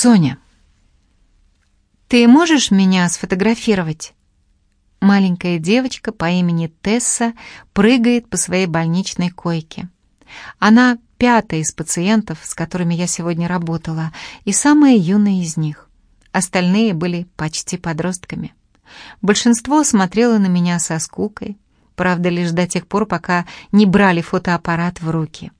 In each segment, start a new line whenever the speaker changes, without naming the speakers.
Соня. «Ты можешь меня сфотографировать?» Маленькая девочка по имени Тесса прыгает по своей больничной койке. Она пятая из пациентов, с которыми я сегодня работала, и самая юная из них. Остальные были почти подростками. Большинство смотрело на меня со скукой, правда, лишь до тех пор, пока не брали фотоаппарат в руки.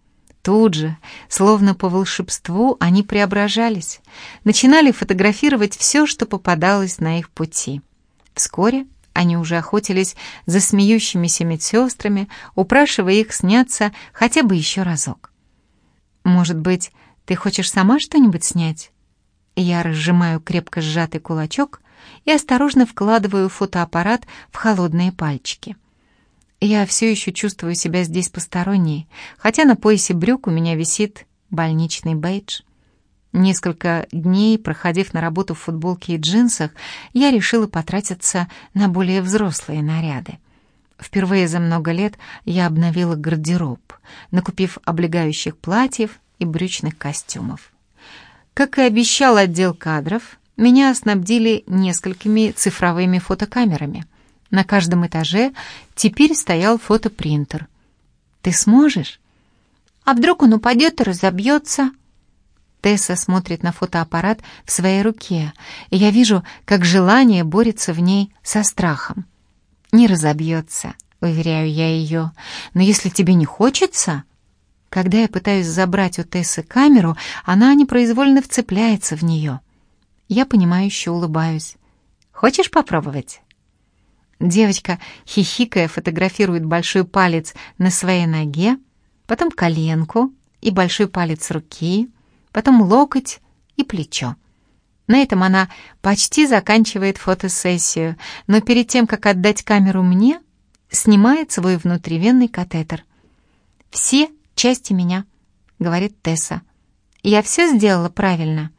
Тут же, словно по волшебству, они преображались, начинали фотографировать все, что попадалось на их пути. Вскоре они уже охотились за смеющимися медсестрами, упрашивая их сняться хотя бы еще разок. «Может быть, ты хочешь сама что-нибудь снять?» Я разжимаю крепко сжатый кулачок и осторожно вкладываю фотоаппарат в холодные пальчики. Я все еще чувствую себя здесь посторонней, хотя на поясе брюк у меня висит больничный бейдж. Несколько дней, проходив на работу в футболке и джинсах, я решила потратиться на более взрослые наряды. Впервые за много лет я обновила гардероб, накупив облегающих платьев и брючных костюмов. Как и обещал отдел кадров, меня снабдили несколькими цифровыми фотокамерами. На каждом этаже теперь стоял фотопринтер. «Ты сможешь?» «А вдруг он упадет и разобьется?» Тесса смотрит на фотоаппарат в своей руке, и я вижу, как желание борется в ней со страхом. «Не разобьется», — уверяю я ее, — «но если тебе не хочется...» Когда я пытаюсь забрать у Тессы камеру, она непроизвольно вцепляется в нее. Я понимающе улыбаюсь. «Хочешь попробовать?» Девочка, хихикая, фотографирует большой палец на своей ноге, потом коленку и большой палец руки, потом локоть и плечо. На этом она почти заканчивает фотосессию, но перед тем, как отдать камеру мне, снимает свой внутривенный катетер. «Все части меня», — говорит Тесса. «Я все сделала правильно».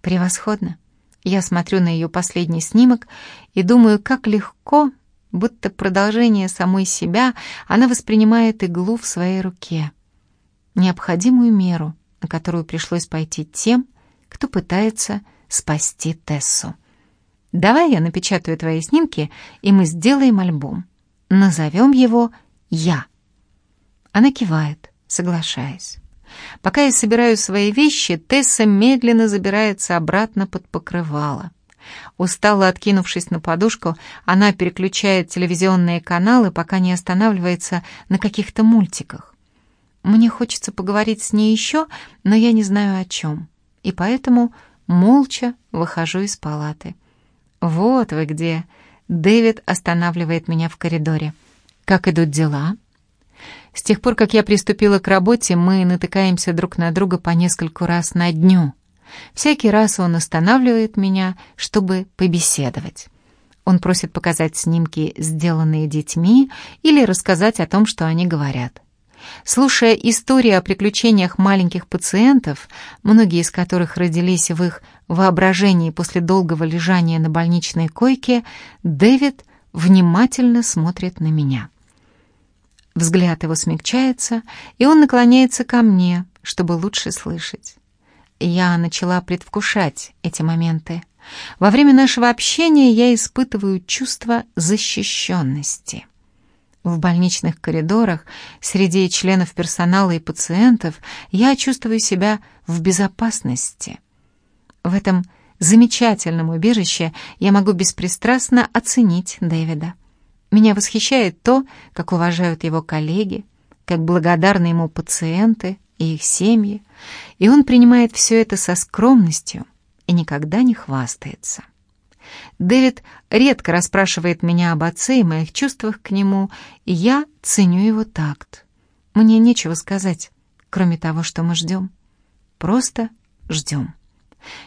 «Превосходно». Я смотрю на ее последний снимок и думаю, как легко, будто продолжение самой себя, она воспринимает иглу в своей руке. Необходимую меру, на которую пришлось пойти тем, кто пытается спасти Тессу. «Давай я напечатаю твои снимки, и мы сделаем альбом. Назовем его «Я». Она кивает, соглашаясь. Пока я собираю свои вещи, Тесса медленно забирается обратно под покрывало. Устало откинувшись на подушку, она переключает телевизионные каналы, пока не останавливается на каких-то мультиках. Мне хочется поговорить с ней еще, но я не знаю о чем, и поэтому молча выхожу из палаты. «Вот вы где!» Дэвид останавливает меня в коридоре. «Как идут дела?» С тех пор, как я приступила к работе, мы натыкаемся друг на друга по нескольку раз на дню. Всякий раз он останавливает меня, чтобы побеседовать. Он просит показать снимки, сделанные детьми, или рассказать о том, что они говорят. Слушая истории о приключениях маленьких пациентов, многие из которых родились в их воображении после долгого лежания на больничной койке, Дэвид внимательно смотрит на меня. Взгляд его смягчается, и он наклоняется ко мне, чтобы лучше слышать. Я начала предвкушать эти моменты. Во время нашего общения я испытываю чувство защищенности. В больничных коридорах, среди членов персонала и пациентов, я чувствую себя в безопасности. В этом замечательном убежище я могу беспристрастно оценить Дэвида. Меня восхищает то, как уважают его коллеги, как благодарны ему пациенты и их семьи, и он принимает все это со скромностью и никогда не хвастается. Дэвид редко расспрашивает меня об отце и моих чувствах к нему, и я ценю его такт. Мне нечего сказать, кроме того, что мы ждем. Просто ждем.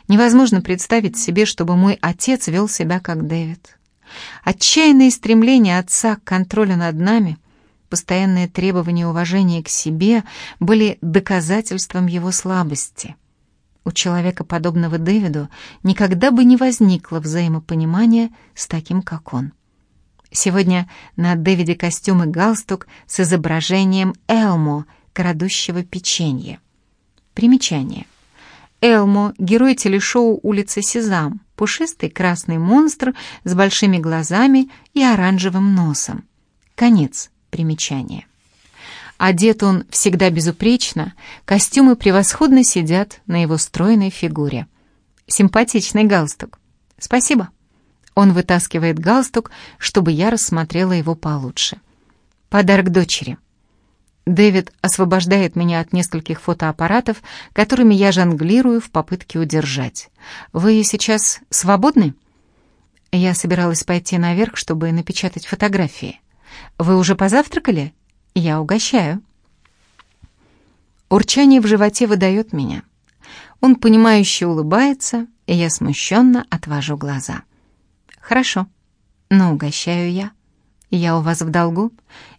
Невозможно представить себе, чтобы мой отец вел себя как Дэвид. Отчаянные стремления отца к контролю над нами, постоянные требования уважения к себе были доказательством его слабости. У человека, подобного Дэвиду, никогда бы не возникло взаимопонимания с таким, как он. Сегодня на Дэвиде костюм и галстук с изображением Элмо, крадущего печенье. Примечание. Элмо, герой телешоу «Улица Сезам», пушистый красный монстр с большими глазами и оранжевым носом. Конец примечания. Одет он всегда безупречно, костюмы превосходно сидят на его стройной фигуре. Симпатичный галстук. Спасибо. Он вытаскивает галстук, чтобы я рассмотрела его получше. Подарок дочери. Дэвид освобождает меня от нескольких фотоаппаратов, которыми я жонглирую в попытке удержать. «Вы сейчас свободны?» Я собиралась пойти наверх, чтобы напечатать фотографии. «Вы уже позавтракали?» «Я угощаю». Урчание в животе выдает меня. Он, понимающе улыбается, и я смущенно отвожу глаза. «Хорошо, но угощаю я. Я у вас в долгу,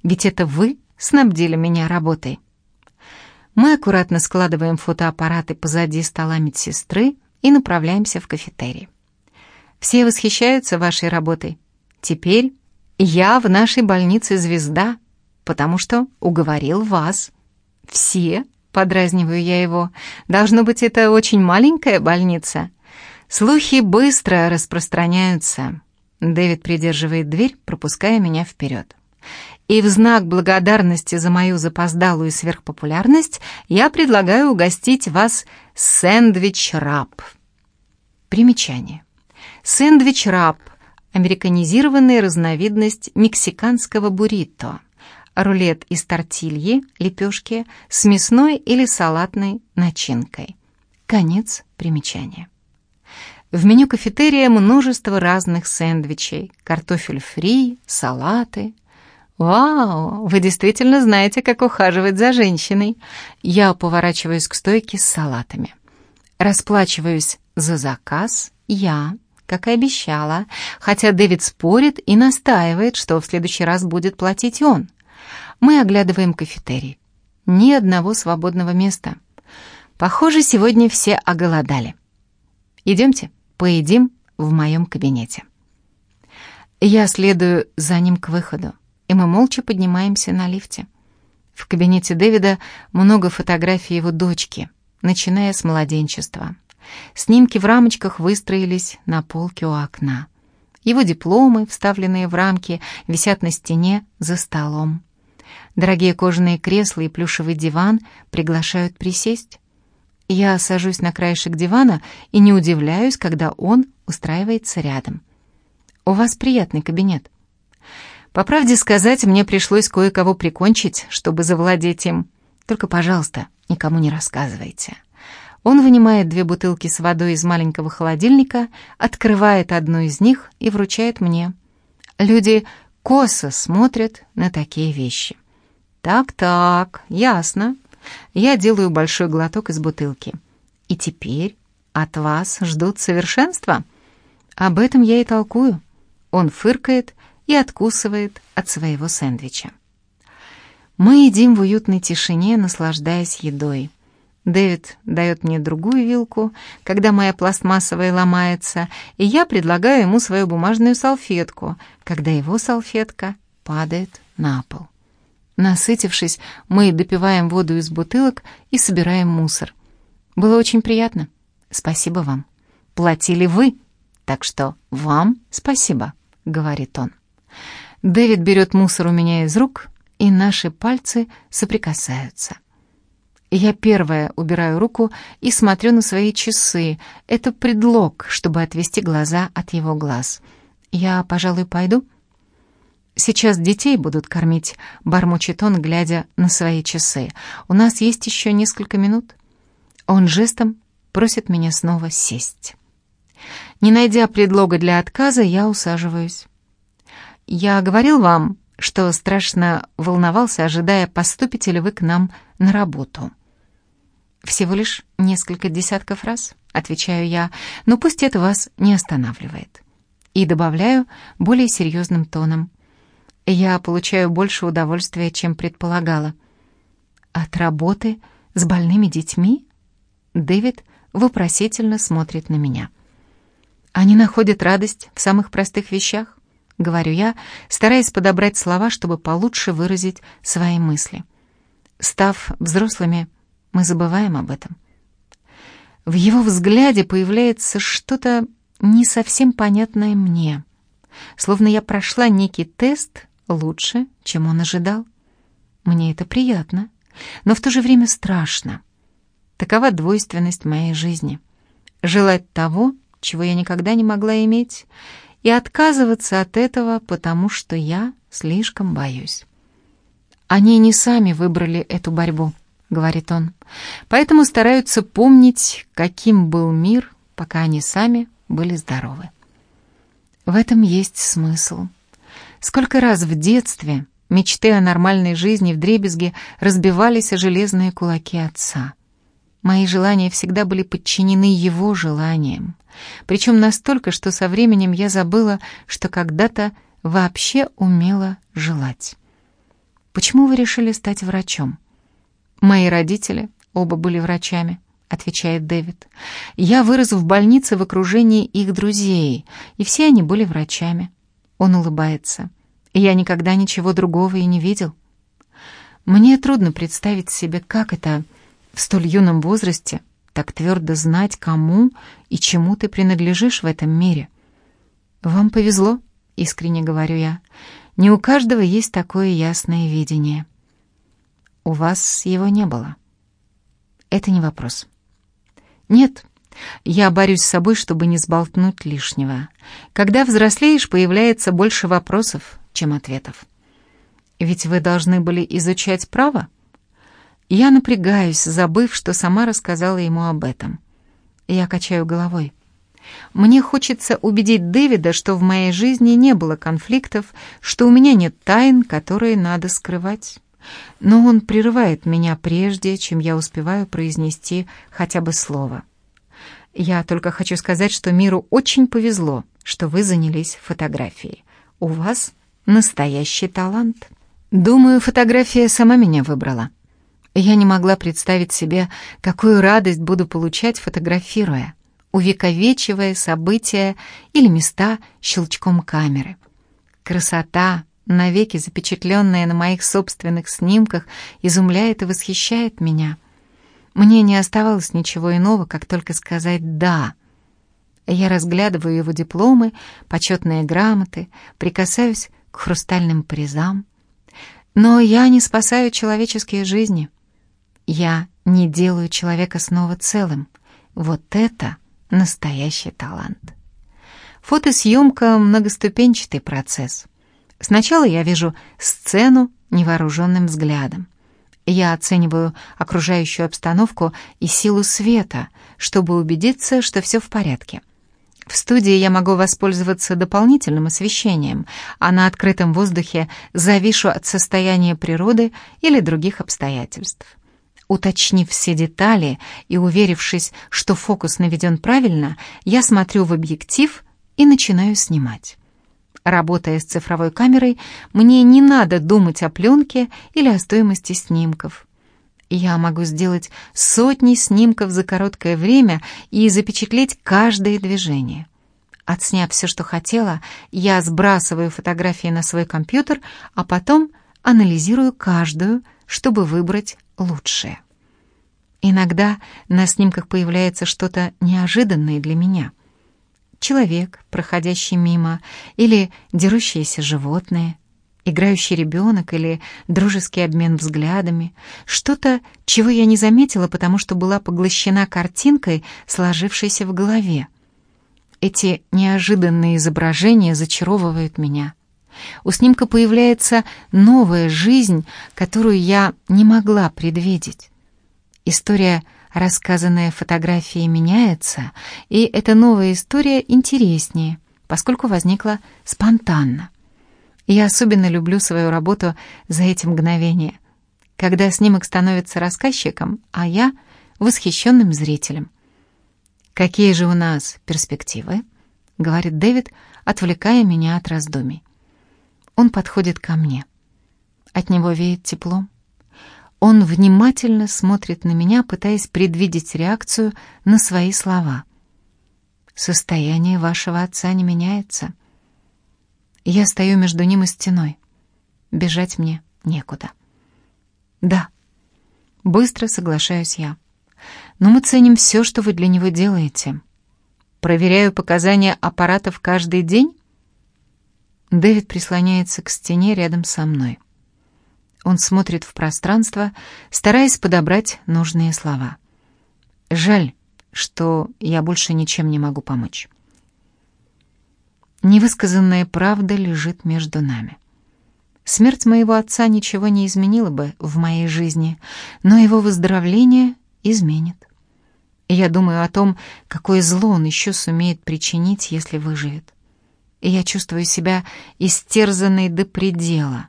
ведь это вы снабдили меня работой. Мы аккуратно складываем фотоаппараты позади стола медсестры и направляемся в кафетерий. Все восхищаются вашей работой. Теперь я в нашей больнице звезда, потому что уговорил вас. Все, подразниваю я его, должно быть, это очень маленькая больница. Слухи быстро распространяются. Дэвид придерживает дверь, пропуская меня вперед. И в знак благодарности за мою запоздалую сверхпопулярность я предлагаю угостить вас сэндвич-раб. Примечание. Сэндвич-раб – американизированная разновидность мексиканского буррито. Рулет из тортильи, лепешки, с мясной или салатной начинкой. Конец примечания. В меню кафетерия множество разных сэндвичей, картофель фри, салаты, «Вау, вы действительно знаете, как ухаживать за женщиной!» Я поворачиваюсь к стойке с салатами. Расплачиваюсь за заказ я, как и обещала, хотя Дэвид спорит и настаивает, что в следующий раз будет платить он. Мы оглядываем кафетерий. Ни одного свободного места. Похоже, сегодня все оголодали. Идемте, поедим в моем кабинете. Я следую за ним к выходу и мы молча поднимаемся на лифте. В кабинете Дэвида много фотографий его дочки, начиная с младенчества. Снимки в рамочках выстроились на полке у окна. Его дипломы, вставленные в рамки, висят на стене за столом. Дорогие кожаные кресла и плюшевый диван приглашают присесть. Я сажусь на краешек дивана и не удивляюсь, когда он устраивается рядом. «У вас приятный кабинет», по правде сказать, мне пришлось кое-кого прикончить, чтобы завладеть им. Только, пожалуйста, никому не рассказывайте. Он вынимает две бутылки с водой из маленького холодильника, открывает одну из них и вручает мне. Люди косо смотрят на такие вещи. Так-так, ясно. Я делаю большой глоток из бутылки. И теперь от вас ждут совершенства? Об этом я и толкую. Он фыркает и откусывает от своего сэндвича. Мы едим в уютной тишине, наслаждаясь едой. Дэвид дает мне другую вилку, когда моя пластмассовая ломается, и я предлагаю ему свою бумажную салфетку, когда его салфетка падает на пол. Насытившись, мы допиваем воду из бутылок и собираем мусор. Было очень приятно. Спасибо вам. Платили вы, так что вам спасибо, говорит он. Дэвид берет мусор у меня из рук, и наши пальцы соприкасаются. Я первая убираю руку и смотрю на свои часы. Это предлог, чтобы отвести глаза от его глаз. Я, пожалуй, пойду. Сейчас детей будут кормить, бормочет он, глядя на свои часы. У нас есть еще несколько минут. Он жестом просит меня снова сесть. Не найдя предлога для отказа, я усаживаюсь. Я говорил вам, что страшно волновался, ожидая, поступите ли вы к нам на работу. Всего лишь несколько десятков раз, отвечаю я, но пусть это вас не останавливает. И добавляю более серьезным тоном. Я получаю больше удовольствия, чем предполагала. От работы с больными детьми? Дэвид вопросительно смотрит на меня. Они находят радость в самых простых вещах. — говорю я, стараясь подобрать слова, чтобы получше выразить свои мысли. Став взрослыми, мы забываем об этом. В его взгляде появляется что-то не совсем понятное мне. Словно я прошла некий тест лучше, чем он ожидал. Мне это приятно, но в то же время страшно. Такова двойственность моей жизни. Желать того, чего я никогда не могла иметь, и отказываться от этого, потому что я слишком боюсь. Они не сами выбрали эту борьбу, говорит он, поэтому стараются помнить, каким был мир, пока они сами были здоровы. В этом есть смысл. Сколько раз в детстве мечты о нормальной жизни в дребезге разбивались о железные кулаки отца. Мои желания всегда были подчинены его желаниям. Причем настолько, что со временем я забыла, что когда-то вообще умела желать. «Почему вы решили стать врачом?» «Мои родители оба были врачами», — отвечает Дэвид. «Я вырос в больнице в окружении их друзей, и все они были врачами». Он улыбается. «Я никогда ничего другого и не видел». Мне трудно представить себе, как это в столь юном возрасте так твердо знать, кому и чему ты принадлежишь в этом мире. «Вам повезло», — искренне говорю я. «Не у каждого есть такое ясное видение». «У вас его не было». «Это не вопрос». «Нет, я борюсь с собой, чтобы не сболтнуть лишнего. Когда взрослеешь, появляется больше вопросов, чем ответов». «Ведь вы должны были изучать право?» Я напрягаюсь, забыв, что сама рассказала ему об этом. Я качаю головой. Мне хочется убедить Дэвида, что в моей жизни не было конфликтов, что у меня нет тайн, которые надо скрывать. Но он прерывает меня прежде, чем я успеваю произнести хотя бы слово. Я только хочу сказать, что миру очень повезло, что вы занялись фотографией. У вас настоящий талант. Думаю, фотография сама меня выбрала. Я не могла представить себе, какую радость буду получать, фотографируя, увековечивая события или места щелчком камеры. Красота, навеки запечатленная на моих собственных снимках, изумляет и восхищает меня. Мне не оставалось ничего иного, как только сказать «да». Я разглядываю его дипломы, почетные грамоты, прикасаюсь к хрустальным призам. Но я не спасаю человеческие жизни — я не делаю человека снова целым. Вот это настоящий талант. Фотосъемка — многоступенчатый процесс. Сначала я вижу сцену невооруженным взглядом. Я оцениваю окружающую обстановку и силу света, чтобы убедиться, что все в порядке. В студии я могу воспользоваться дополнительным освещением, а на открытом воздухе завишу от состояния природы или других обстоятельств. Уточнив все детали и уверившись, что фокус наведен правильно, я смотрю в объектив и начинаю снимать. Работая с цифровой камерой, мне не надо думать о пленке или о стоимости снимков. Я могу сделать сотни снимков за короткое время и запечатлеть каждое движение. Отсняв все, что хотела, я сбрасываю фотографии на свой компьютер, а потом анализирую каждую, чтобы выбрать лучшее. Иногда на снимках появляется что-то неожиданное для меня. Человек, проходящий мимо, или дерущееся животное, играющий ребенок или дружеский обмен взглядами, что-то, чего я не заметила, потому что была поглощена картинкой, сложившейся в голове. Эти неожиданные изображения зачаровывают меня. У снимка появляется новая жизнь, которую я не могла предвидеть. История, рассказанная фотографией, меняется, и эта новая история интереснее, поскольку возникла спонтанно. Я особенно люблю свою работу за эти мгновения, когда снимок становится рассказчиком, а я — восхищенным зрителем. «Какие же у нас перспективы?» — говорит Дэвид, отвлекая меня от раздумий. Он подходит ко мне. От него веет теплом. Он внимательно смотрит на меня, пытаясь предвидеть реакцию на свои слова. «Состояние вашего отца не меняется. Я стою между ним и стеной. Бежать мне некуда». «Да». Быстро соглашаюсь я. но мы ценим все, что вы для него делаете. Проверяю показания аппаратов каждый день?» Дэвид прислоняется к стене рядом со мной. Он смотрит в пространство, стараясь подобрать нужные слова. «Жаль, что я больше ничем не могу помочь». Невысказанная правда лежит между нами. Смерть моего отца ничего не изменила бы в моей жизни, но его выздоровление изменит. Я думаю о том, какое зло он еще сумеет причинить, если выживет. И я чувствую себя истерзанной до предела.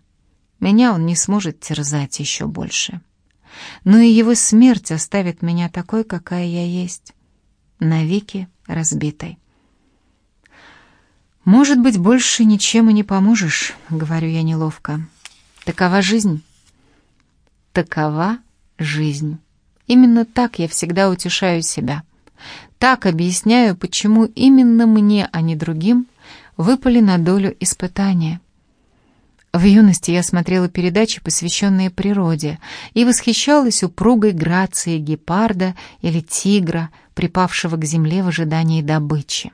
Меня он не сможет терзать еще больше. Но и его смерть оставит меня такой, какая я есть, навеки разбитой. «Может быть, больше ничем и не поможешь», — говорю я неловко. «Такова жизнь». «Такова жизнь». Именно так я всегда утешаю себя. Так объясняю, почему именно мне, а не другим, выпали на долю испытания. В юности я смотрела передачи, посвященные природе, и восхищалась упругой грацией гепарда или тигра, припавшего к земле в ожидании добычи.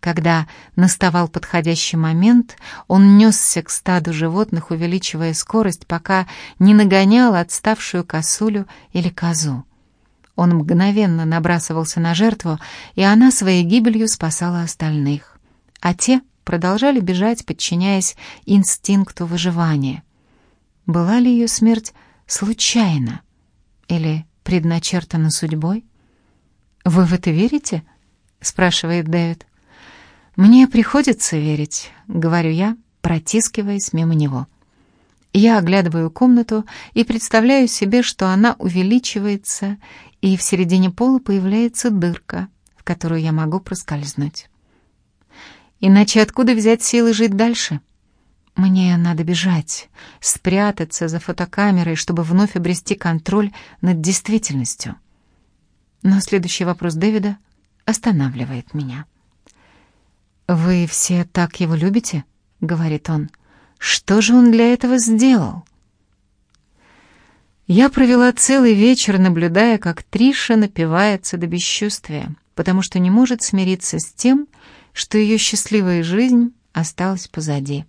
Когда наставал подходящий момент, он несся к стаду животных, увеличивая скорость, пока не нагонял отставшую косулю или козу. Он мгновенно набрасывался на жертву, и она своей гибелью спасала остальных. А те продолжали бежать, подчиняясь инстинкту выживания. Была ли ее смерть случайна или предначертана судьбой? «Вы в это верите?» — спрашивает Дэвид. «Мне приходится верить», — говорю я, протискиваясь мимо него. Я оглядываю комнату и представляю себе, что она увеличивается, и в середине пола появляется дырка, в которую я могу проскользнуть. Иначе откуда взять силы жить дальше? Мне надо бежать, спрятаться за фотокамерой, чтобы вновь обрести контроль над действительностью. Но следующий вопрос Дэвида останавливает меня. «Вы все так его любите?» — говорит он. «Что же он для этого сделал?» Я провела целый вечер, наблюдая, как Триша напивается до бесчувствия, потому что не может смириться с тем, что ее счастливая жизнь осталась позади.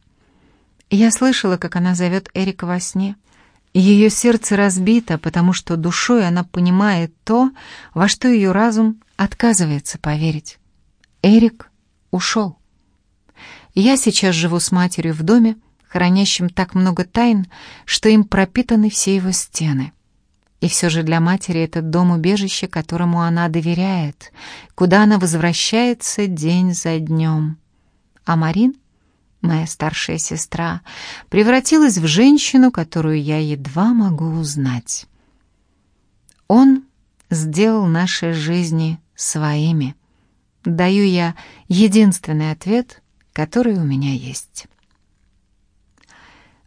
Я слышала, как она зовет Эрика во сне. Ее сердце разбито, потому что душой она понимает то, во что ее разум отказывается поверить. Эрик ушел. Я сейчас живу с матерью в доме, хранящим так много тайн, что им пропитаны все его стены. И все же для матери это дом-убежище, которому она доверяет, куда она возвращается день за днем. А Марин, моя старшая сестра, превратилась в женщину, которую я едва могу узнать. Он сделал наши жизни своими даю я единственный ответ, который у меня есть.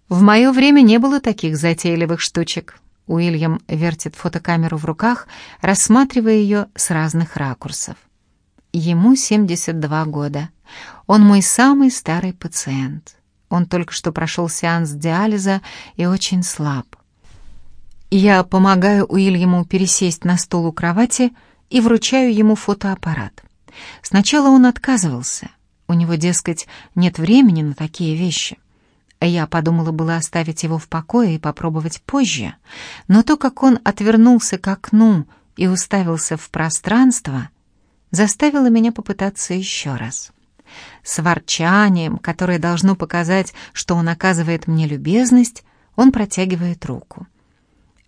В мое время не было таких затейливых штучек. Уильям вертит фотокамеру в руках, рассматривая ее с разных ракурсов. Ему 72 года. Он мой самый старый пациент. Он только что прошел сеанс диализа и очень слаб. Я помогаю Уильяму пересесть на стул у кровати и вручаю ему фотоаппарат. Сначала он отказывался. У него, дескать, нет времени на такие вещи. Я подумала было оставить его в покое и попробовать позже, но то, как он отвернулся к окну и уставился в пространство, заставило меня попытаться еще раз. С ворчанием, которое должно показать, что он оказывает мне любезность, он протягивает руку.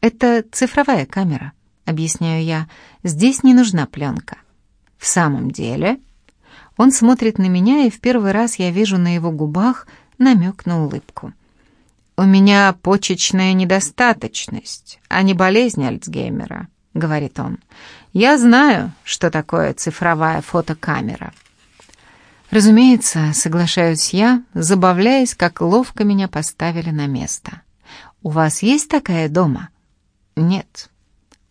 «Это цифровая камера», — объясняю я. «Здесь не нужна пленка». «В самом деле?» Он смотрит на меня, и в первый раз я вижу на его губах намек на улыбку. «У меня почечная недостаточность, а не болезнь Альцгеймера», — говорит он. «Я знаю, что такое цифровая фотокамера». Разумеется, соглашаюсь я, забавляясь, как ловко меня поставили на место. «У вас есть такая дома?» «Нет».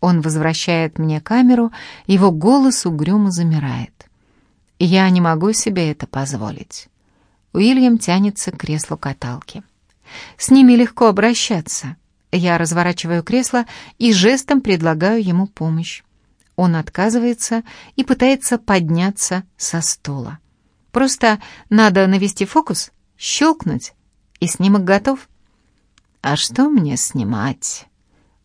Он возвращает мне камеру, его голос угрюмо замирает. Я не могу себе это позволить. Уильям тянется к креслу каталки. С ними легко обращаться. Я разворачиваю кресло и жестом предлагаю ему помощь. Он отказывается и пытается подняться со стула. Просто надо навести фокус, щелкнуть, и снимок готов. А что мне снимать?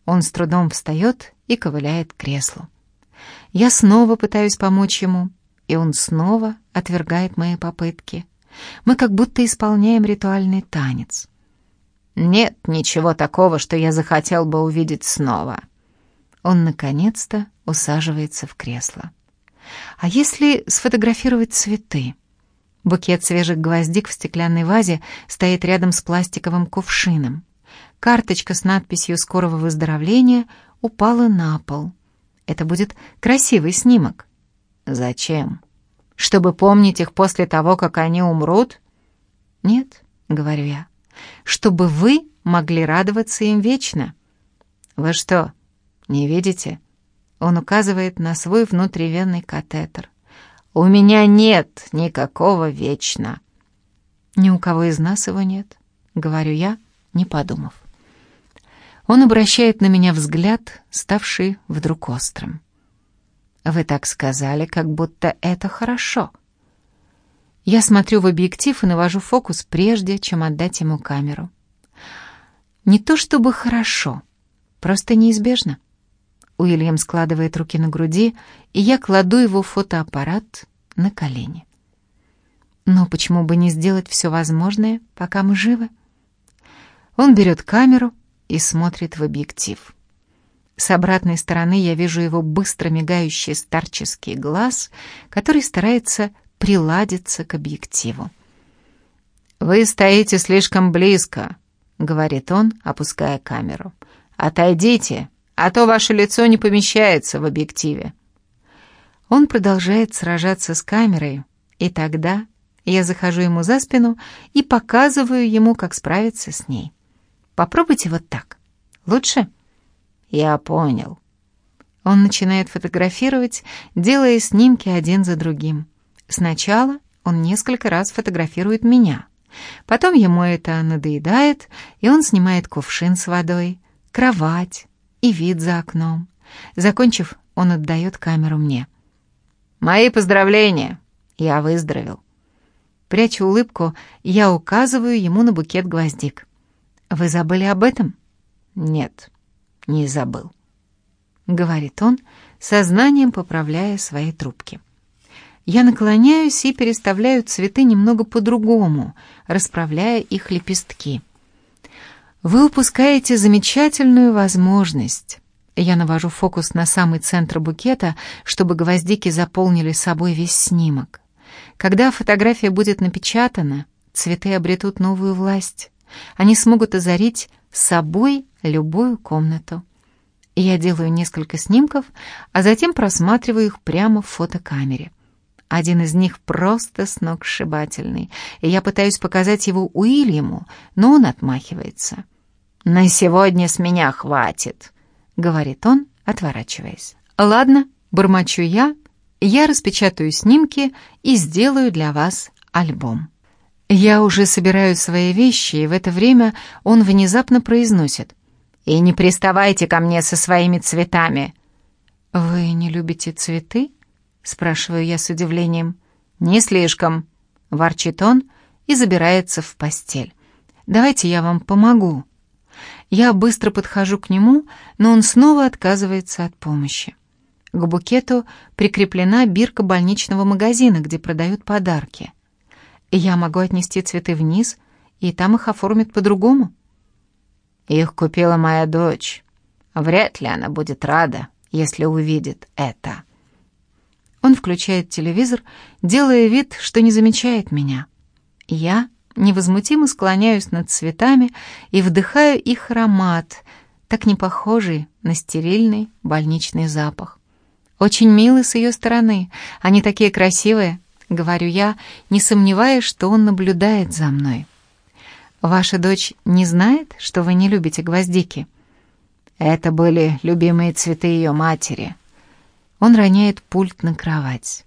Он с трудом встает и ковыляет к креслу. Я снова пытаюсь помочь ему, и он снова отвергает мои попытки. Мы как будто исполняем ритуальный танец. Нет ничего такого, что я захотел бы увидеть снова. Он наконец-то усаживается в кресло. А если сфотографировать цветы? Букет свежих гвоздик в стеклянной вазе стоит рядом с пластиковым кувшином. Карточка с надписью «Скорого выздоровления» упала на пол. Это будет красивый снимок. Зачем? Чтобы помнить их после того, как они умрут? Нет, говорю я. Чтобы вы могли радоваться им вечно. Вы что, не видите? Он указывает на свой внутривенный катетер. У меня нет никакого вечно. Ни у кого из нас его нет, говорю я, не подумав. Он обращает на меня взгляд, ставший вдруг острым. Вы так сказали, как будто это хорошо. Я смотрю в объектив и навожу фокус прежде, чем отдать ему камеру. Не то чтобы хорошо, просто неизбежно. Уильям складывает руки на груди, и я кладу его фотоаппарат на колени. Но почему бы не сделать все возможное, пока мы живы? Он берет камеру и смотрит в объектив. С обратной стороны я вижу его быстро мигающий старческий глаз, который старается приладиться к объективу. «Вы стоите слишком близко», — говорит он, опуская камеру. «Отойдите, а то ваше лицо не помещается в объективе». Он продолжает сражаться с камерой, и тогда я захожу ему за спину и показываю ему, как справиться с ней. Попробуйте вот так. Лучше? Я понял. Он начинает фотографировать, делая снимки один за другим. Сначала он несколько раз фотографирует меня. Потом ему это надоедает, и он снимает кувшин с водой, кровать и вид за окном. Закончив, он отдает камеру мне. «Мои поздравления! Я выздоровел!» Прячу улыбку, я указываю ему на букет гвоздик. «Вы забыли об этом?» «Нет, не забыл», — говорит он, сознанием поправляя свои трубки. Я наклоняюсь и переставляю цветы немного по-другому, расправляя их лепестки. Вы упускаете замечательную возможность. Я навожу фокус на самый центр букета, чтобы гвоздики заполнили собой весь снимок. Когда фотография будет напечатана, цветы обретут новую власть. Они смогут озарить собой любую комнату. Я делаю несколько снимков, а затем просматриваю их прямо в фотокамере. Один из них просто сногсшибательный, и я пытаюсь показать его Уильяму, но он отмахивается. «На сегодня с меня хватит», — говорит он, отворачиваясь. «Ладно», — бормочу я, — «я распечатаю снимки и сделаю для вас альбом». Я уже собираю свои вещи, и в это время он внезапно произносит. «И не приставайте ко мне со своими цветами!» «Вы не любите цветы?» — спрашиваю я с удивлением. «Не слишком», — ворчит он и забирается в постель. «Давайте я вам помогу». Я быстро подхожу к нему, но он снова отказывается от помощи. К букету прикреплена бирка больничного магазина, где продают подарки. Я могу отнести цветы вниз, и там их оформят по-другому. Их купила моя дочь. Вряд ли она будет рада, если увидит это. Он включает телевизор, делая вид, что не замечает меня. Я невозмутимо склоняюсь над цветами и вдыхаю их аромат, так не похожий на стерильный больничный запах. Очень милый с ее стороны, они такие красивые, — говорю я, не сомневаясь, что он наблюдает за мной. «Ваша дочь не знает, что вы не любите гвоздики?» Это были любимые цветы ее матери. Он роняет пульт на кровать.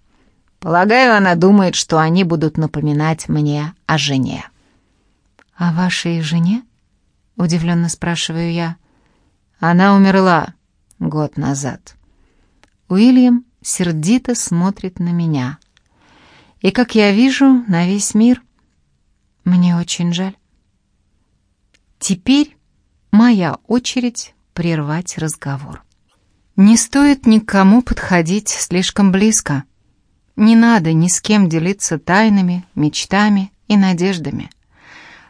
Полагаю, она думает, что они будут напоминать мне о жене. «О вашей жене?» — удивленно спрашиваю я. «Она умерла год назад». Уильям сердито смотрит на меня. И, как я вижу, на весь мир. Мне очень жаль. Теперь моя очередь прервать разговор. Не стоит никому подходить слишком близко. Не надо ни с кем делиться тайнами, мечтами и надеждами.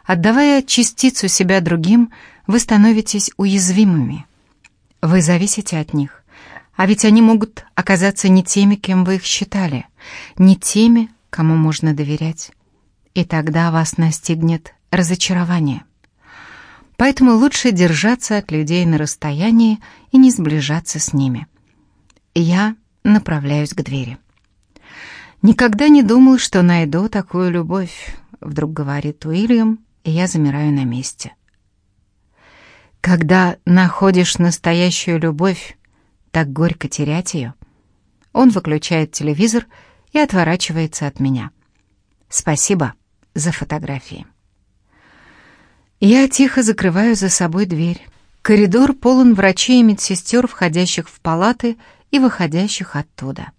Отдавая частицу себя другим, вы становитесь уязвимыми. Вы зависите от них. А ведь они могут оказаться не теми, кем вы их считали, не теми, кому можно доверять. И тогда вас настигнет разочарование. Поэтому лучше держаться от людей на расстоянии и не сближаться с ними. Я направляюсь к двери. «Никогда не думал, что найду такую любовь», — вдруг говорит Уильям, и я замираю на месте. Когда находишь настоящую любовь, так горько терять ее. Он выключает телевизор и отворачивается от меня. Спасибо за фотографии. Я тихо закрываю за собой дверь. Коридор полон врачей и медсестер, входящих в палаты и выходящих оттуда.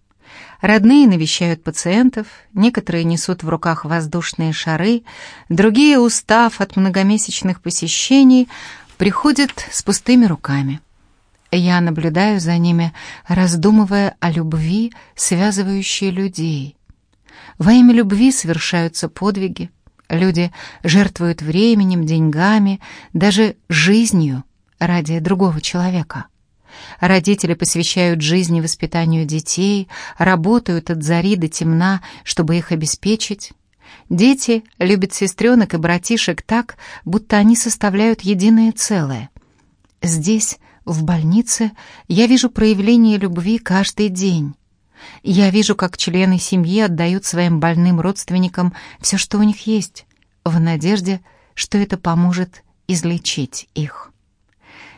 Родные навещают пациентов, некоторые несут в руках воздушные шары, другие, устав от многомесячных посещений, приходят с пустыми руками. Я наблюдаю за ними, раздумывая о любви, связывающей людей. Во имя любви совершаются подвиги, Люди жертвуют временем, деньгами, даже жизнью ради другого человека. Родители посвящают жизни воспитанию детей, работают от зари до темна, чтобы их обеспечить. Дети любят сестренок и братишек так, будто они составляют единое целое. Здесь, в больнице, я вижу проявление любви каждый день. Я вижу, как члены семьи отдают своим больным родственникам все, что у них есть, в надежде, что это поможет излечить их.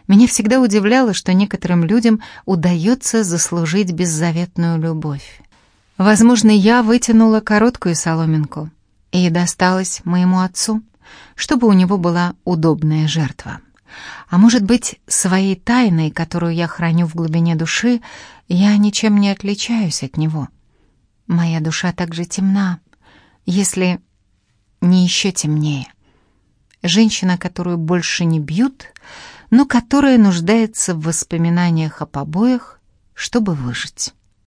Меня всегда удивляло, что некоторым людям удается заслужить беззаветную любовь. Возможно, я вытянула короткую соломинку и досталась моему отцу, чтобы у него была удобная жертва. А может быть, своей тайной, которую я храню в глубине души, я ничем не отличаюсь от него. Моя душа также темна, если не еще темнее. Женщина, которую больше не бьют, но которая нуждается в воспоминаниях о побоях, чтобы выжить.